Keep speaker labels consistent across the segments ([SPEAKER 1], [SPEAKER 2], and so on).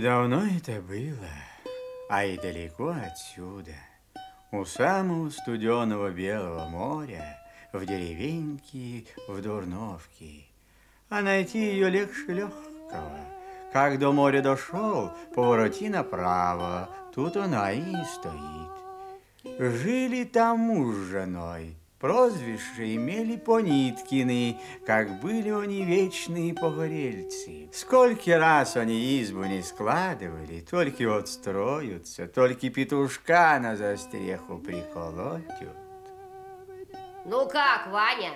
[SPEAKER 1] давно это было, а и далеко отсюда, у самого студеного Белого моря, в деревеньке в Дурновке. А найти ее легче легкого. Как до моря дошел, повороти направо, тут она и стоит. Жили там муж с женой, Прозвище имели Пониткины, как были они вечные погорельцы. Сколько раз они избу не складывали, только вот строятся, только петушка на застреху приколотят.
[SPEAKER 2] Ну как, Ваня,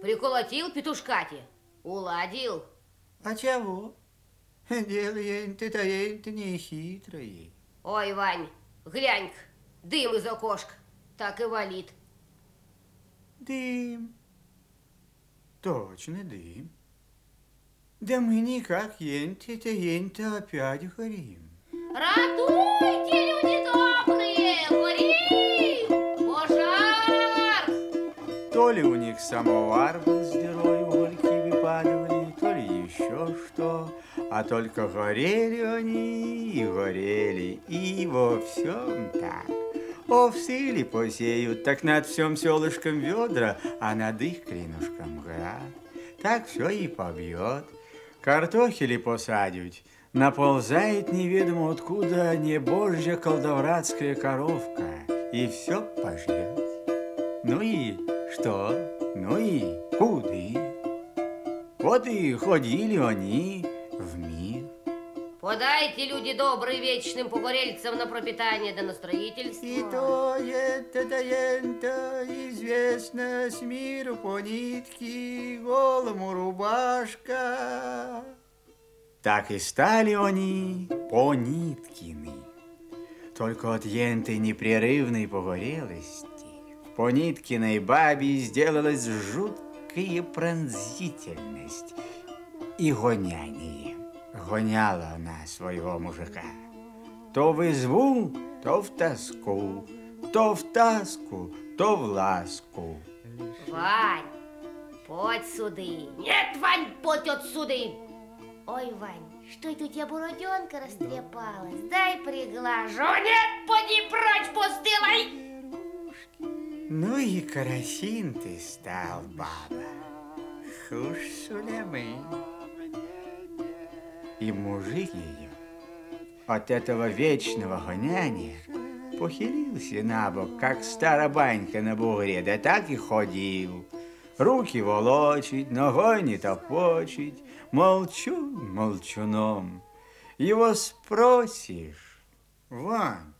[SPEAKER 2] приколотил петушка-те? Уладил?
[SPEAKER 1] А чего? Дело ты-то не хитрое.
[SPEAKER 2] Ой, Вань, глянь дым из окошка, так и валит.
[SPEAKER 1] Дым. Точно дым. Да мы никак ент-то опять горим.
[SPEAKER 2] Ратуйте, люди добрые, горим! Пожар!
[SPEAKER 1] То ли у них самовар был с дырой, угольки выпадывали, то ли еще что, а только горели они и горели, и во всем так. Овсы ли посеют, так над всем селышком ведра, а над их клинушком град. Так все и побьет. Картохи посадят, наползает неведомо откуда небожья колдовратская коровка, и все пожрет. Ну и что? Ну и куды? Вот и ходили они в мир.
[SPEAKER 2] Подайте, люди добрые, вечным погорельцам на пропитание да на строительство.
[SPEAKER 1] И то это да это известно с миру по нитке, голому рубашка. Так и стали они по ниткины. Только от ентой непрерывной погорелости в Пониткиной бабе сделалась жуткая пронзительность и гоняние гоняла она своего мужика. То в изву, то в тоску, то в таску, то в ласку.
[SPEAKER 2] Вань, подь суды. Нет, Вань, подь от суды. Ой, Вань, что это у тебя бороденка растрепалась? Дай приглажу. Нет, поди прочь, постылай.
[SPEAKER 1] Ну и карасин ты стал, баба. Хуш Сулейман и мужик ее от этого вечного гоняния похилился на бок, как старая банька на бугре, да так и ходил. Руки волочить, ногой не топочить, молчу молчуном. Его спросишь, Вань,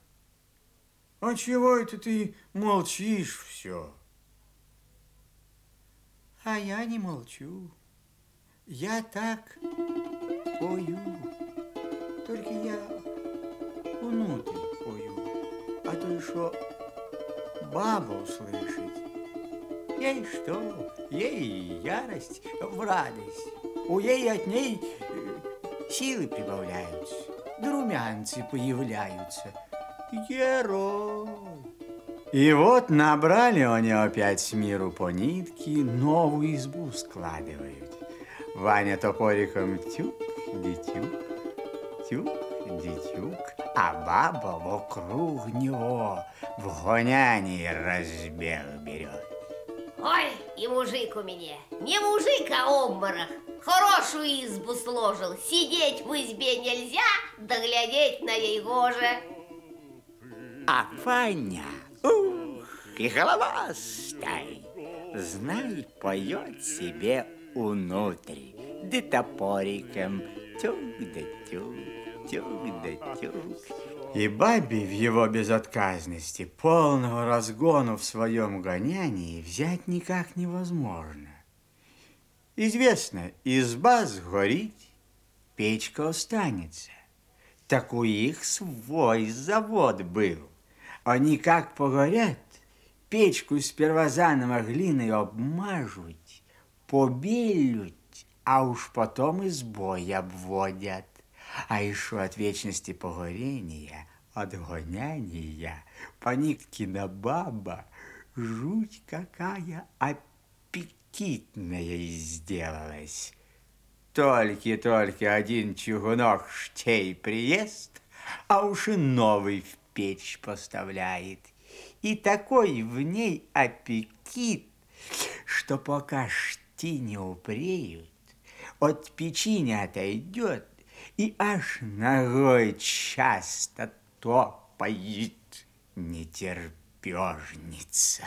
[SPEAKER 1] а чего это ты молчишь все? А я не молчу. Я так пою, только я внутрь пою, а то еще баба услышит. Ей что, ей ярость в радость, у ей от ней э, силы прибавляются, да румянцы появляются. Герой! И вот набрали они опять с миру по нитке, новую избу складывают. Ваня топориком тюк, дитюк, тюк, дитюк, а баба вокруг него в гонянии разбег берет.
[SPEAKER 2] Ой, и мужик у меня, не мужик, а обморок. Хорошую избу сложил, сидеть в избе нельзя, доглядеть на ей гоже.
[SPEAKER 1] А Ваня, ух, и голова стай, знай, поет себе внутрь, да топориком тюк да тюк, тюк да тюк. И бабе в его безотказности, полного разгону в своем гонянии, взять никак невозможно. Известно, изба сгорит, печка останется. Так у их свой завод был. Они как погорят, печку сперва заново глиной обмажут, побелють, а уж потом избой обводят. А еще от вечности погорения, от гоняния, Пониткина баба, жуть какая аппетитная сделалась. Только-только один чугунок штей приезд, а уж и новый в печь поставляет. И такой в ней аппетит, что пока шти не упреют, от печи не отойдет и аж ногой часто топает нетерпежница.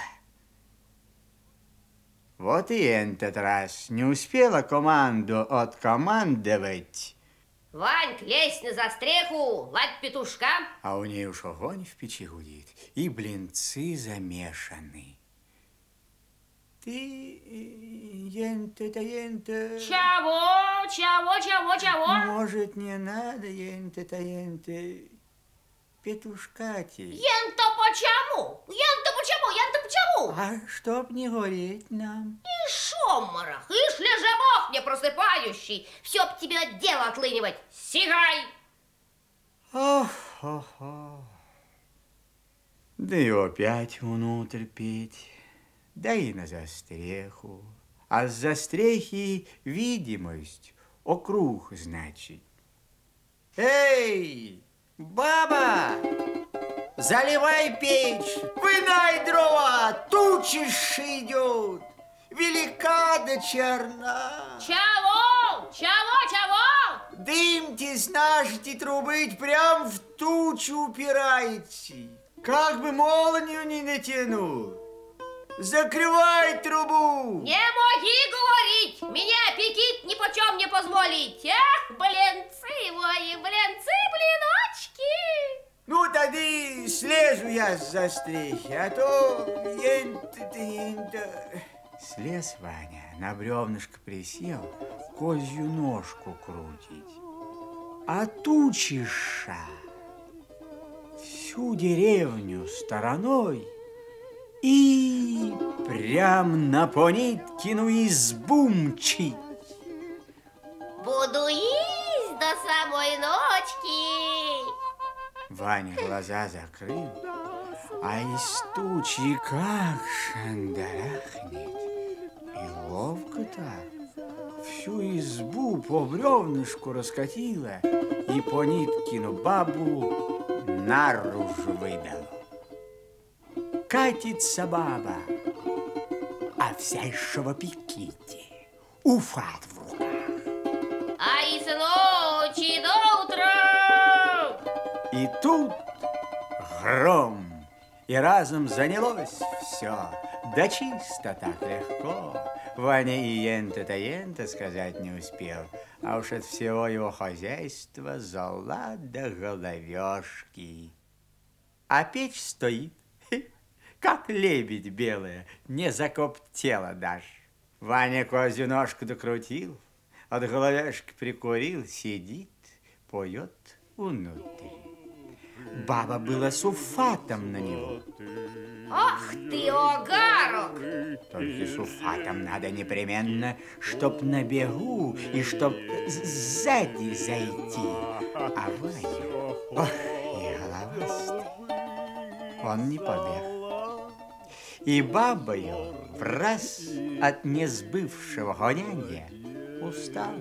[SPEAKER 1] Вот и этот раз не успела команду откомандовать,
[SPEAKER 2] Вань, лезь на застреху, ладь петушка.
[SPEAKER 1] а у ней уж огонь в печи гудит, и блинцы замешаны. Ты, ента-то, ента...
[SPEAKER 2] Чего, чего, чего, чего?
[SPEAKER 1] Может, не надо, ента... Петушка тебе.
[SPEAKER 2] Ен-то почему? Ен-то почему? Ен-то почему?
[SPEAKER 1] А чтоб не гореть нам.
[SPEAKER 2] И шоморох, ишь лежебок не просыпающий. Все б тебе от дела отлынивать. Сигай!
[SPEAKER 1] Ох, ох, ох. Да и опять внутрь петь, да и на застреху. А с застрехи видимость, округ, значит. Эй, баба, заливай печь, вынай дрова, тучишь идет, велика да черна.
[SPEAKER 2] Чего? Чего, чего?
[SPEAKER 1] Дым теснашите трубы прям в тучу упираете. Как бы молнию не натянул. Закрывай трубу.
[SPEAKER 2] Не моги говорить, меня аппетит ни почем не позволить. Эх, блинцы мои, блинцы, блиночки.
[SPEAKER 1] Ну, тогда слезу я с застрехи, а то. Слез Ваня, на бревнышко присел, козью ножку крутить. А тучиша всю деревню стороной и прям на Пониткину избу мчит.
[SPEAKER 2] Буду есть до самой ночки.
[SPEAKER 1] Ваня глаза закрыл, а из тучи как шандарахнет. И ловко так всю избу по бревнышку раскатила и по ниткину бабу наружу выдала. Катится баба, а вся из шавопиките, уфат в руках.
[SPEAKER 2] А из ночи до утра.
[SPEAKER 1] И тут гром, и разом занялось все, да чисто так легко. Ваня и ента-то-ента сказать не успел, а уж от всего его хозяйства зола до головешки. А печь стоит, как лебедь белая, не закоптела даже. Ваня козью ножку докрутил, от головешки прикурил, сидит, поет внутри. Баба была с уфатом на него.
[SPEAKER 2] Ах ты, огарок!
[SPEAKER 1] Только с уфатом надо непременно, чтоб на бегу и чтоб сзади зайти. А Ваня, ох, и головастый, он не побег. И бабою в раз от несбывшего гонянья устал.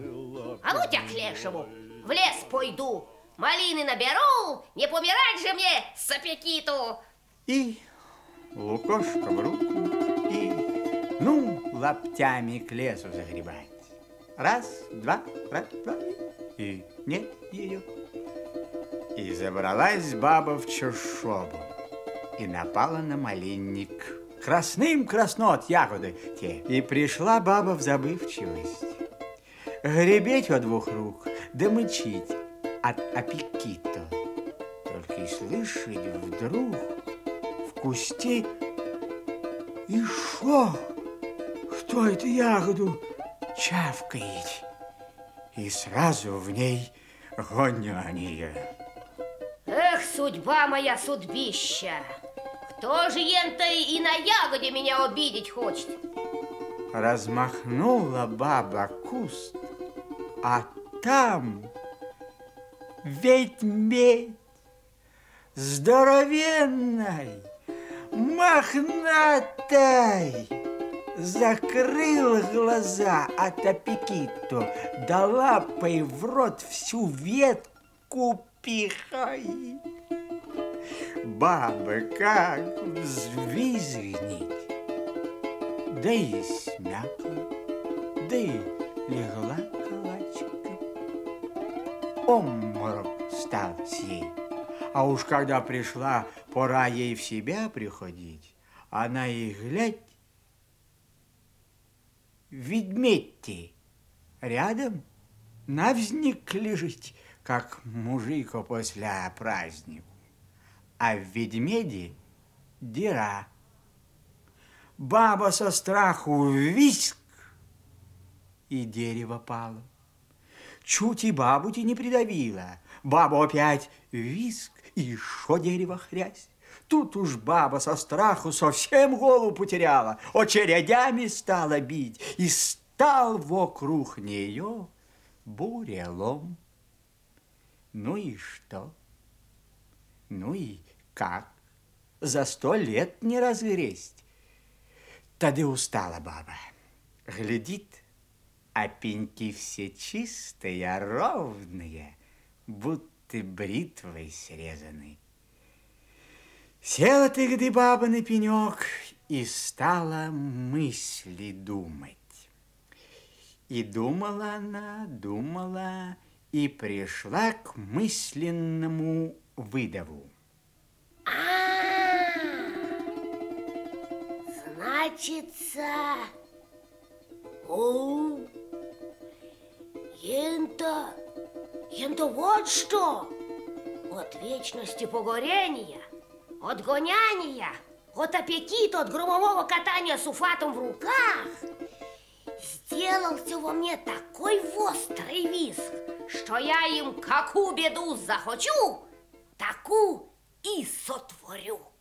[SPEAKER 2] А ну тебя к лешему, в лес пойду, малины наберу, не помирать же мне с аппетиту.
[SPEAKER 1] И лукошка в руку, и ну лаптями к лесу загребать. Раз, два, раз, два, и нет ее. И забралась баба в чешобу и напала на малинник. Красным красно от ягоды те. И пришла баба в забывчивость. Гребеть о двух рук, да мычить от аппетита. Только и слышать вдруг в кусте и шо? Кто эту ягоду чавкает? И сразу в ней гоняние.
[SPEAKER 2] Эх, судьба моя судьбища! Кто же ента и на ягоде меня обидеть хочет?
[SPEAKER 1] Размахнула баба куст, а там ведь-медь здоровенной, мохнатой, закрыла глаза от аппетиту, да лапой в рот всю ветку пихай. Баба как взвизгнет, да и смякла, да и легла калачиком. Обморок стал с ей. А уж когда пришла пора ей в себя приходить, она и глядь, ведмедь рядом навзник лежит, как мужик после празднику. А в ведмеде дыра. Баба со страху виск, и дерево пало. Чуть и бабу не придавила. Бабу опять виск, и еще дерево хрясь. Тут уж баба со страху совсем голову потеряла, очередями стала бить, и стал вокруг нее бурелом. Ну и что? Ну и как? За сто лет не разгресть. Тогда устала баба. Глядит, а пеньки все чистые, ровные, будто бритвой срезаны. Села ты, где баба на пенек, и стала мысли думать. И думала она, думала, и пришла к мысленному выдаву.
[SPEAKER 2] А, значится, о, ента, ента вот что, от вечности погорения, от гоняния, от аппетита, от громового катания с уфатом в руках сделался во мне такой острый виск, что я им какую беду захочу, таку и сотворю.